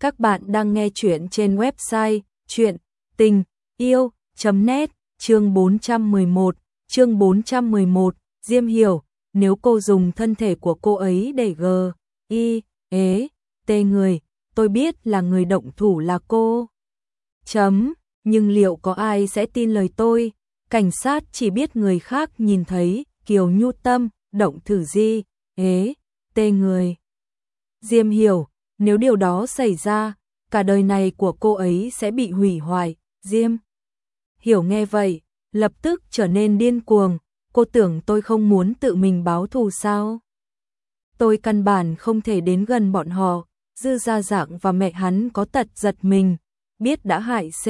Các bạn đang nghe chuyện trên website chuyện tình yêu.net chương 411, chương 411, Diêm hiểu, nếu cô dùng thân thể của cô ấy để g, y, ế, tê người, tôi biết là người động thủ là cô. Chấm, nhưng liệu có ai sẽ tin lời tôi? Cảnh sát chỉ biết người khác nhìn thấy, Kiều Nhu Tâm, động thử di, ế, tê người. Diêm hiểu, nếu điều đó xảy ra, cả đời này của cô ấy sẽ bị hủy hoại, Diêm. Hiểu nghe vậy, lập tức trở nên điên cuồng, cô tưởng tôi không muốn tự mình báo thù sao? Tôi căn bản không thể đến gần bọn họ, dư gia dạng và mẹ hắn có tật giật mình, biết đã hại C,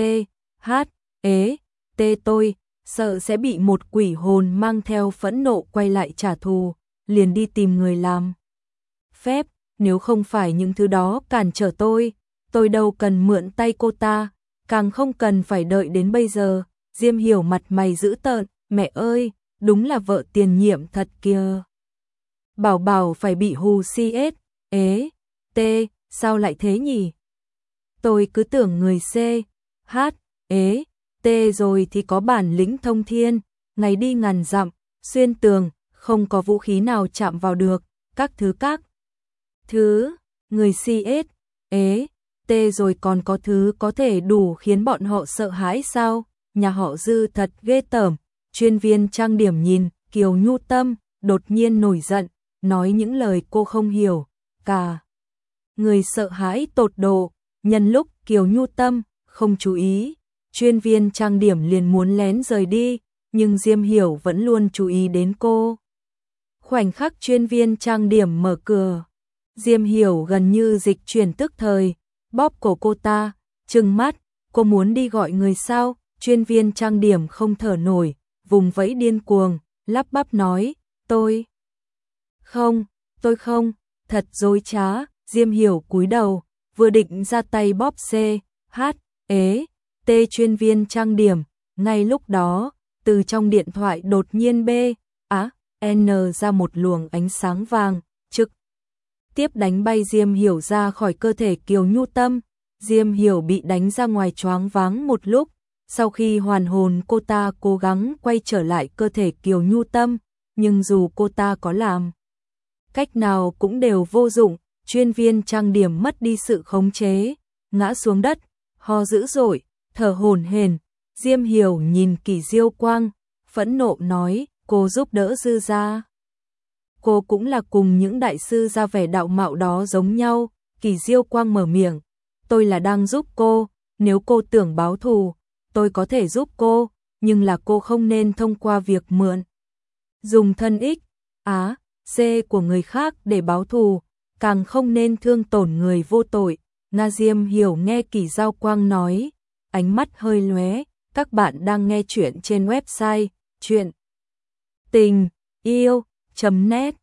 H, ế, T tôi, sợ sẽ bị một quỷ hồn mang theo phẫn nộ quay lại trả thù, liền đi tìm người làm. Phép, nếu không phải những thứ đó cản trở tôi, tôi đâu cần mượn tay cô ta, càng không cần phải đợi đến bây giờ. Diêm hiểu mặt mày dữ tợn, mẹ ơi, đúng là vợ tiền nhiệm thật kia. Bảo bảo phải bị hù si ết, ế, tê, sao lại thế nhỉ? Tôi cứ tưởng người C, H, ế, tê rồi thì có bản lĩnh thông thiên, ngày đi ngàn dặm, xuyên tường, không có vũ khí nào chạm vào được, các thứ các. Thứ, người CS, ế, tê rồi còn có thứ có thể đủ khiến bọn họ sợ hãi sao? Nhà họ dư thật ghê tởm, chuyên viên trang điểm nhìn, Kiều Nhu Tâm, đột nhiên nổi giận, nói những lời cô không hiểu, cả. Người sợ hãi tột độ, nhân lúc Kiều Nhu Tâm, không chú ý, chuyên viên trang điểm liền muốn lén rời đi, nhưng Diêm Hiểu vẫn luôn chú ý đến cô. Khoảnh khắc chuyên viên trang điểm mở cửa, Diêm Hiểu gần như dịch chuyển tức thời, bóp cổ cô ta, trừng mắt, cô muốn đi gọi người sao, chuyên viên trang điểm không thở nổi, vùng vẫy điên cuồng, lắp bắp nói, tôi. Không, tôi không, thật dối trá, Diêm Hiểu cúi đầu, vừa định ra tay bóp C, H, ế, T chuyên viên trang điểm, ngay lúc đó, từ trong điện thoại đột nhiên B, á, N ra một luồng ánh sáng vàng, trực tiếp đánh bay Diêm Hiểu ra khỏi cơ thể Kiều Nhu Tâm. Diêm Hiểu bị đánh ra ngoài choáng váng một lúc, sau khi hoàn hồn cô ta cố gắng quay trở lại cơ thể Kiều Nhu Tâm, nhưng dù cô ta có làm cách nào cũng đều vô dụng, chuyên viên trang điểm mất đi sự khống chế, ngã xuống đất, ho dữ dội, thở hổn hển. Diêm Hiểu nhìn Kỳ Diêu Quang, phẫn nộ nói, cô giúp đỡ dư gia. Cô cũng là cùng những đại sư ra vẻ đạo mạo đó giống nhau, Kỳ Diêu Quang mở miệng, tôi là đang giúp cô, nếu cô tưởng báo thù, tôi có thể giúp cô, nhưng là cô không nên thông qua việc mượn. Dùng thân ích, á, C của người khác để báo thù, càng không nên thương tổn người vô tội. Na Diêm hiểu nghe Kỳ Giao Quang nói, ánh mắt hơi lóe, các bạn đang nghe chuyện trên website chuyện tình yêu yêu.net